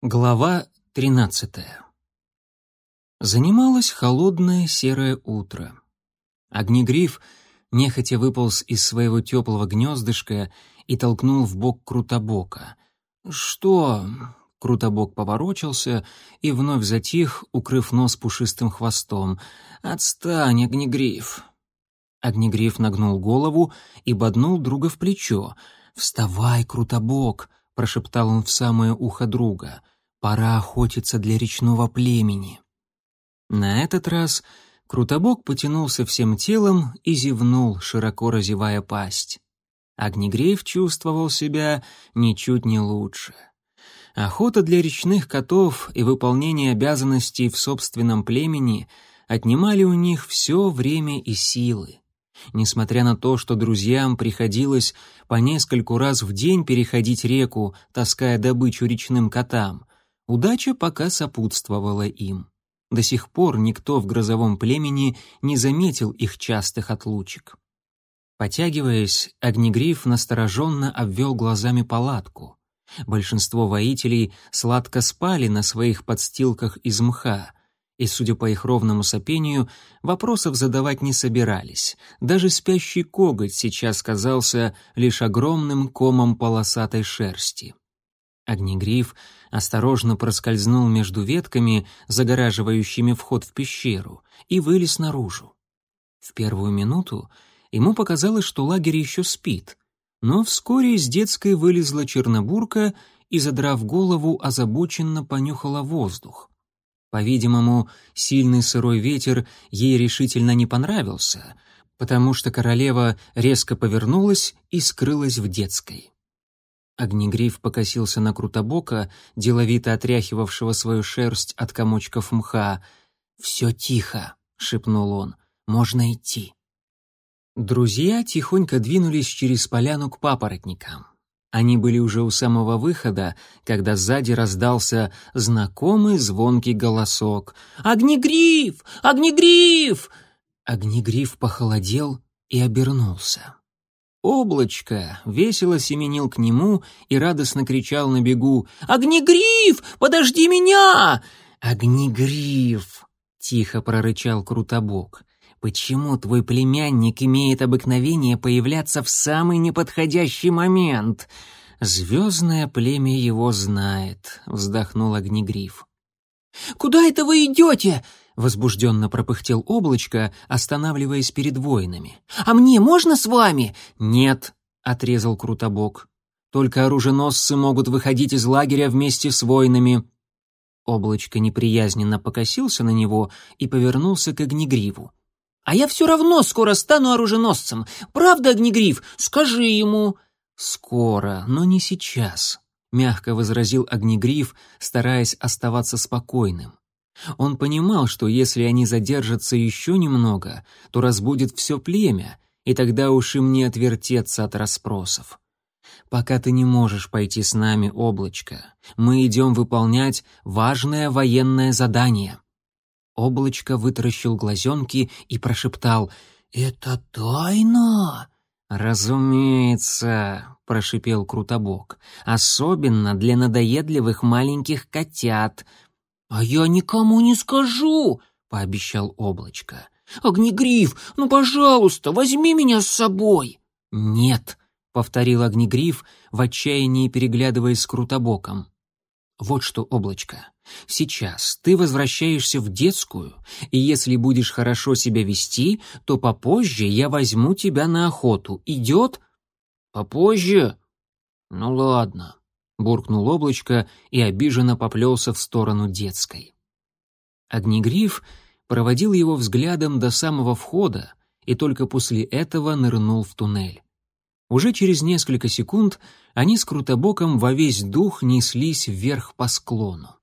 Глава тринадцатая. Занималось холодное серое утро. Огнегриф нехотя выполз из своего теплого гнездышка и толкнул в бок Крутобока. «Что?» — Крутобок поворочился и вновь затих, укрыв нос пушистым хвостом. «Отстань, Огнегриф!» Огнегриф нагнул голову и боднул друга в плечо. «Вставай, Крутобок!» Прошептал он в самое ухо друга. «Пора охотиться для речного племени». На этот раз Крутобок потянулся всем телом и зевнул, широко разевая пасть. Огнегреев чувствовал себя ничуть не лучше. Охота для речных котов и выполнение обязанностей в собственном племени отнимали у них все время и силы. Несмотря на то, что друзьям приходилось по нескольку раз в день переходить реку, таская добычу речным котам, удача пока сопутствовала им. До сих пор никто в грозовом племени не заметил их частых отлучек. Потягиваясь, Огнегриф настороженно обвел глазами палатку. Большинство воителей сладко спали на своих подстилках из мха, и, судя по их ровному сопению, вопросов задавать не собирались. Даже спящий коготь сейчас казался лишь огромным комом полосатой шерсти. Огнегриф осторожно проскользнул между ветками, загораживающими вход в пещеру, и вылез наружу. В первую минуту ему показалось, что лагерь еще спит, но вскоре из детской вылезла чернобурка и, задрав голову, озабоченно понюхала воздух. По-видимому, сильный сырой ветер ей решительно не понравился, потому что королева резко повернулась и скрылась в детской. Огнегриф покосился на Крутобока, деловито отряхивавшего свою шерсть от комочков мха. «Все тихо», — шепнул он, — «можно идти». Друзья тихонько двинулись через поляну к папоротникам. Они были уже у самого выхода, когда сзади раздался знакомый звонкий голосок. «Огнегриф! Огнегриф!» Огнегриф похолодел и обернулся. Облачко весело семенил к нему и радостно кричал на бегу «Огнегриф! Подожди меня!» «Огнегриф!» — тихо прорычал Крутобок. Почему твой племянник имеет обыкновение появляться в самый неподходящий момент? Звездное племя его знает, вздохнул Огнегриф. Куда это вы идете? возбужденно пропыхтел облачко, останавливаясь перед воинами. А мне можно с вами? Нет, отрезал Крутобок. Только оруженосцы могут выходить из лагеря вместе с воинами. Облачко неприязненно покосился на него и повернулся к Огнегриву. А я все равно скоро стану оруженосцем. Правда, Огнегриф? Скажи ему». «Скоро, но не сейчас», — мягко возразил Огнегриф, стараясь оставаться спокойным. Он понимал, что если они задержатся еще немного, то разбудит все племя, и тогда уж им не отвертеться от расспросов. «Пока ты не можешь пойти с нами, облачко, мы идем выполнять важное военное задание». Облачко вытаращил глазенки и прошептал «Это тайна?» «Разумеется», — прошипел Крутобок, «особенно для надоедливых маленьких котят». «А я никому не скажу», — пообещал Облачко. «Огнегриф, ну, пожалуйста, возьми меня с собой». «Нет», — повторил Огнегриф, в отчаянии переглядываясь с Крутобоком. «Вот что, Облачко, Сейчас ты возвращаешься в детскую, и если будешь хорошо себя вести, то попозже я возьму тебя на охоту. Идет?» «Попозже?» «Ну ладно», — буркнул облачко и обиженно поплелся в сторону детской. Огнегриф проводил его взглядом до самого входа и только после этого нырнул в туннель. Уже через несколько секунд они с Крутобоком во весь дух неслись вверх по склону.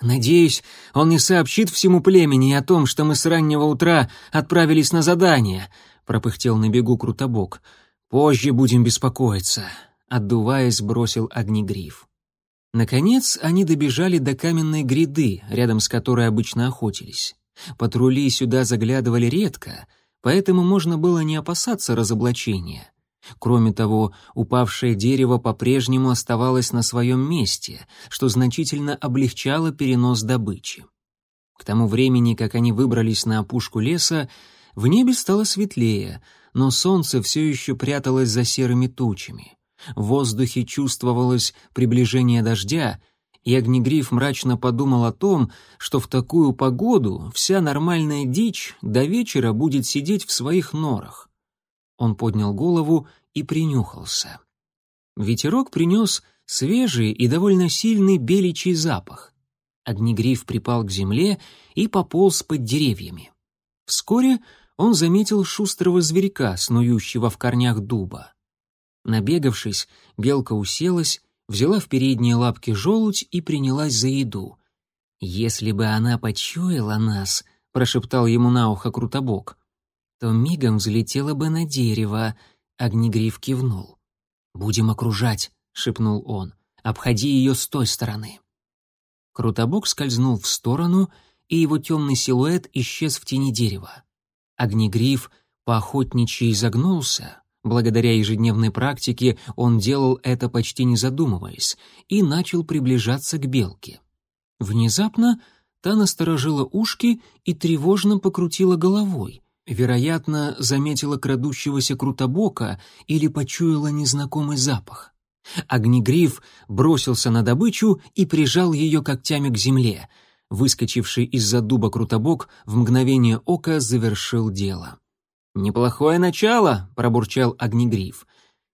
Надеюсь, он не сообщит всему племени о том, что мы с раннего утра отправились на задание, пропыхтел на бегу Крутобок. Позже будем беспокоиться, отдуваясь, бросил Огнегриф. Наконец, они добежали до каменной гряды, рядом с которой обычно охотились. Патрули сюда заглядывали редко, поэтому можно было не опасаться разоблачения. Кроме того, упавшее дерево по-прежнему оставалось на своем месте, что значительно облегчало перенос добычи. К тому времени, как они выбрались на опушку леса, в небе стало светлее, но солнце все еще пряталось за серыми тучами. В воздухе чувствовалось приближение дождя, и Огнегриф мрачно подумал о том, что в такую погоду вся нормальная дичь до вечера будет сидеть в своих норах. Он поднял голову и принюхался. Ветерок принес свежий и довольно сильный беличий запах. Огнегриф припал к земле и пополз под деревьями. Вскоре он заметил шустрого зверька, снующего в корнях дуба. Набегавшись, белка уселась, взяла в передние лапки желудь и принялась за еду. «Если бы она почуяла нас», — прошептал ему на ухо Крутобок, то мигом взлетела бы на дерево, Огнегриф кивнул. «Будем окружать», — шепнул он, — «обходи ее с той стороны». Крутобок скользнул в сторону, и его темный силуэт исчез в тени дерева. Огнегриф поохотничьи изогнулся, благодаря ежедневной практике он делал это почти не задумываясь, и начал приближаться к белке. Внезапно та насторожила ушки и тревожно покрутила головой, вероятно, заметила крадущегося крутобока или почуяла незнакомый запах. Огнегриф бросился на добычу и прижал ее когтями к земле — выскочивший из-за дуба Крутобок, в мгновение ока завершил дело. «Неплохое начало», — пробурчал Огнегриф.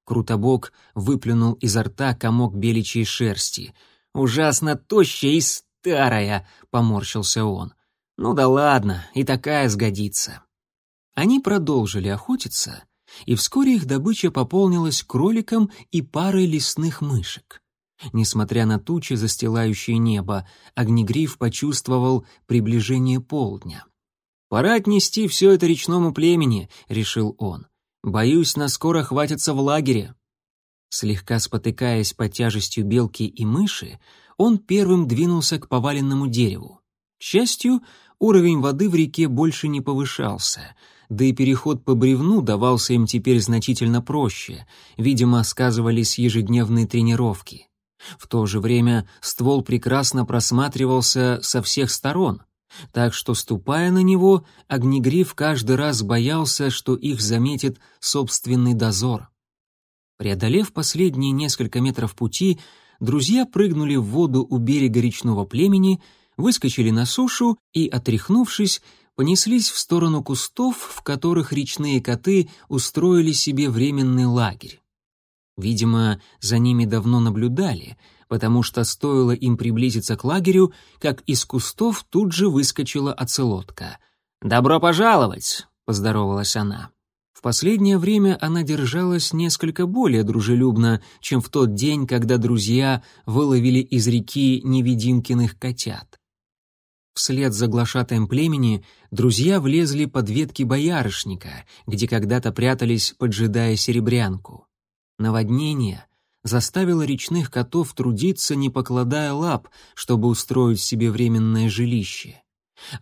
Крутобок выплюнул изо рта комок беличьей шерсти. «Ужасно тощая и старая», — поморщился он. «Ну да ладно, и такая сгодится». Они продолжили охотиться, и вскоре их добыча пополнилась кроликом и парой лесных мышек. Несмотря на тучи, застилающие небо, Огнегриф почувствовал приближение полдня. «Пора отнести все это речному племени», — решил он. «Боюсь, нас скоро хватится в лагере». Слегка спотыкаясь под тяжестью белки и мыши, он первым двинулся к поваленному дереву. К счастью, уровень воды в реке больше не повышался, да и переход по бревну давался им теперь значительно проще, видимо, сказывались ежедневные тренировки. В то же время ствол прекрасно просматривался со всех сторон, так что, ступая на него, Огнегриф каждый раз боялся, что их заметит собственный дозор. Преодолев последние несколько метров пути, друзья прыгнули в воду у берега речного племени, выскочили на сушу и, отряхнувшись, понеслись в сторону кустов, в которых речные коты устроили себе временный лагерь. Видимо, за ними давно наблюдали, потому что стоило им приблизиться к лагерю, как из кустов тут же выскочила оцелотка. «Добро пожаловать!» — поздоровалась она. В последнее время она держалась несколько более дружелюбно, чем в тот день, когда друзья выловили из реки невидимкиных котят. Вслед за глашатаем племени друзья влезли под ветки боярышника, где когда-то прятались, поджидая серебрянку. Наводнение заставило речных котов трудиться, не покладая лап, чтобы устроить себе временное жилище.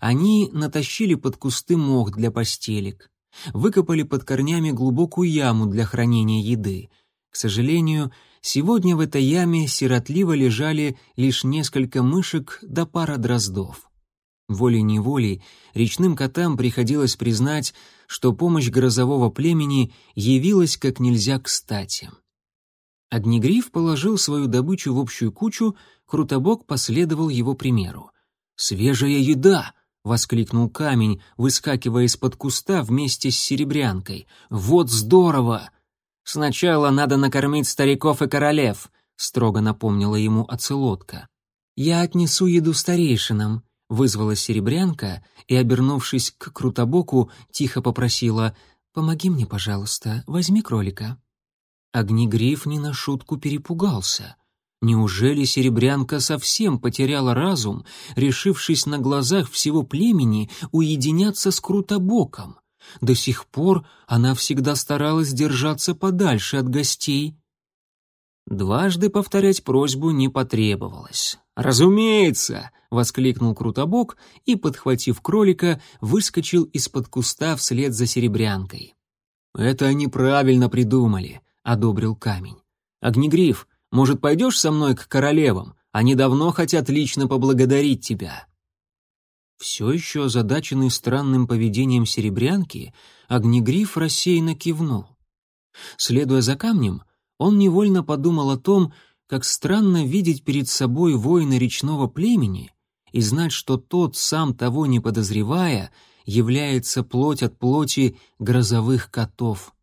Они натащили под кусты мох для постелек, выкопали под корнями глубокую яму для хранения еды. К сожалению, сегодня в этой яме сиротливо лежали лишь несколько мышек да пара дроздов. Волей-неволей речным котам приходилось признать, что помощь грозового племени явилась как нельзя кстати. Огнегриф положил свою добычу в общую кучу, Крутобок последовал его примеру. «Свежая еда!» — воскликнул камень, выскакивая из-под куста вместе с серебрянкой. «Вот здорово!» «Сначала надо накормить стариков и королев», — строго напомнила ему оцелотка. «Я отнесу еду старейшинам», вызвала серебрянка и, обернувшись к Крутобоку, тихо попросила «Помоги мне, пожалуйста, возьми кролика». Огнегриф не на шутку перепугался. Неужели серебрянка совсем потеряла разум, решившись на глазах всего племени уединяться с Крутобоком? До сих пор она всегда старалась держаться подальше от гостей. Дважды повторять просьбу не потребовалось. «Разумеется!» — воскликнул Крутобок и, подхватив кролика, выскочил из-под куста вслед за серебрянкой. «Это они правильно придумали», — одобрил камень. «Огнегриф, может, пойдешь со мной к королевам? Они давно хотят лично поблагодарить тебя». Все еще озадаченный странным поведением серебрянки, Огнегриф рассеянно кивнул. Следуя за камнем, он невольно подумал о том, как странно видеть перед собой воина речного племени и знать, что тот, сам того не подозревая, является плоть от плоти грозовых котов.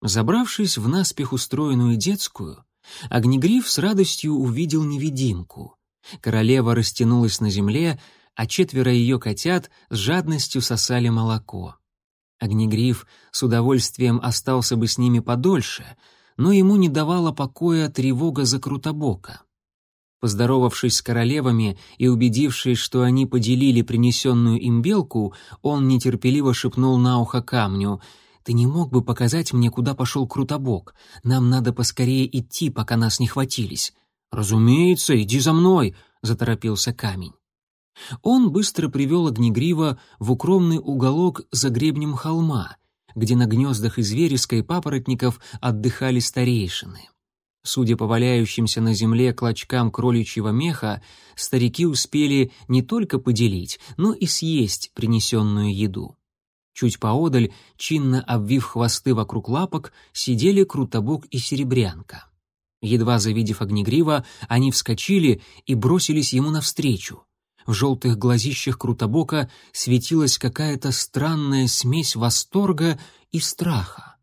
Забравшись в наспех устроенную детскую, Огнегриф с радостью увидел невидимку. Королева растянулась на земле, а четверо ее котят с жадностью сосали молоко. Огнегриф с удовольствием остался бы с ними подольше, но ему не давала покоя тревога за Крутобока. Поздоровавшись с королевами и убедившись, что они поделили принесенную им белку, он нетерпеливо шепнул на ухо камню «Ты не мог бы показать мне, куда пошел Крутобок? Нам надо поскорее идти, пока нас не хватились». «Разумеется, иди за мной», — заторопился камень. Он быстро привел Огнегрива в укромный уголок за гребнем холма, где на гнездах из вереска и папоротников отдыхали старейшины. Судя по валяющимся на земле клочкам кроличьего меха, старики успели не только поделить, но и съесть принесенную еду. Чуть поодаль, чинно обвив хвосты вокруг лапок, сидели Крутобок и Серебрянка. Едва завидев огнегрива, они вскочили и бросились ему навстречу. В желтых глазищах Крутобока светилась какая-то странная смесь восторга и страха.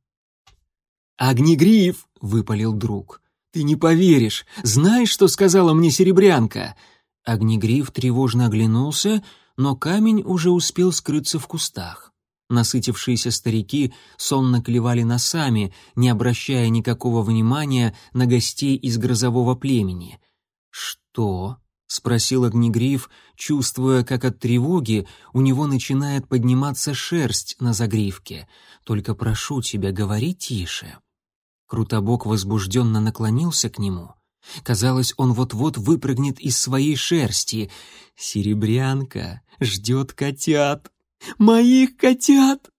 «Огнегриф!» — выпалил друг. «Ты не поверишь! Знаешь, что сказала мне серебрянка?» Огнегриф тревожно оглянулся, но камень уже успел скрыться в кустах. Насытившиеся старики сонно клевали носами, не обращая никакого внимания на гостей из грозового племени. «Что?» — спросил Огнегриф, чувствуя, как от тревоги у него начинает подниматься шерсть на загривке. «Только прошу тебя, говори тише». Крутобок возбужденно наклонился к нему. Казалось, он вот-вот выпрыгнет из своей шерсти. «Серебрянка ждет котят! Моих котят!»